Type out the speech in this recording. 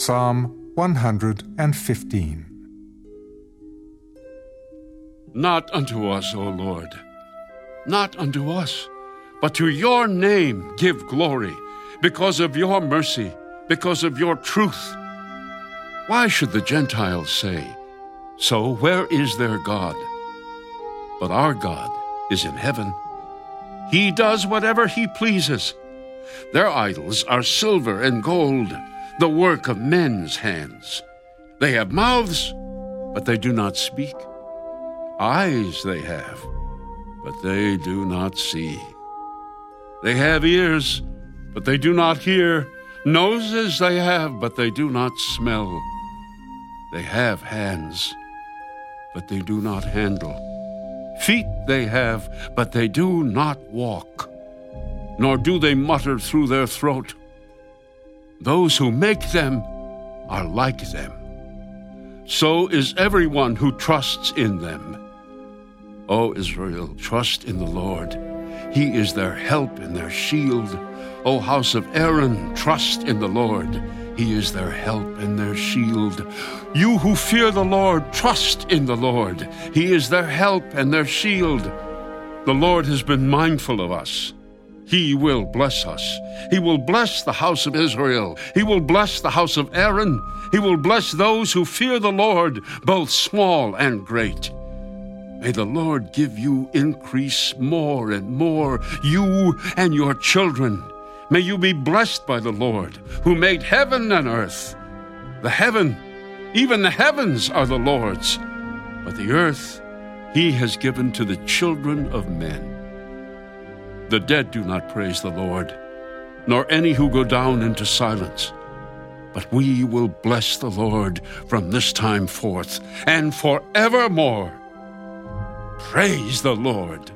Psalm 115. Not unto us, O Lord, not unto us, but to your name give glory, because of your mercy, because of your truth. Why should the Gentiles say, So where is their God? But our God is in heaven. He does whatever he pleases. Their idols are silver and gold, the work of men's hands. They have mouths, but they do not speak. Eyes they have, but they do not see. They have ears, but they do not hear. Noses they have, but they do not smell. They have hands, but they do not handle. Feet they have, but they do not walk, nor do they mutter through their throat. Those who make them are like them. So is everyone who trusts in them. O Israel, trust in the Lord. He is their help and their shield. O house of Aaron, trust in the Lord. He is their help and their shield. You who fear the Lord, trust in the Lord. He is their help and their shield. The Lord has been mindful of us. He will bless us. He will bless the house of Israel. He will bless the house of Aaron. He will bless those who fear the Lord, both small and great. May the Lord give you increase more and more, you and your children. May you be blessed by the Lord, who made heaven and earth. The heaven, even the heavens, are the Lord's, but the earth he has given to the children of men. The dead do not praise the Lord, nor any who go down into silence. But we will bless the Lord from this time forth and forevermore. Praise the Lord.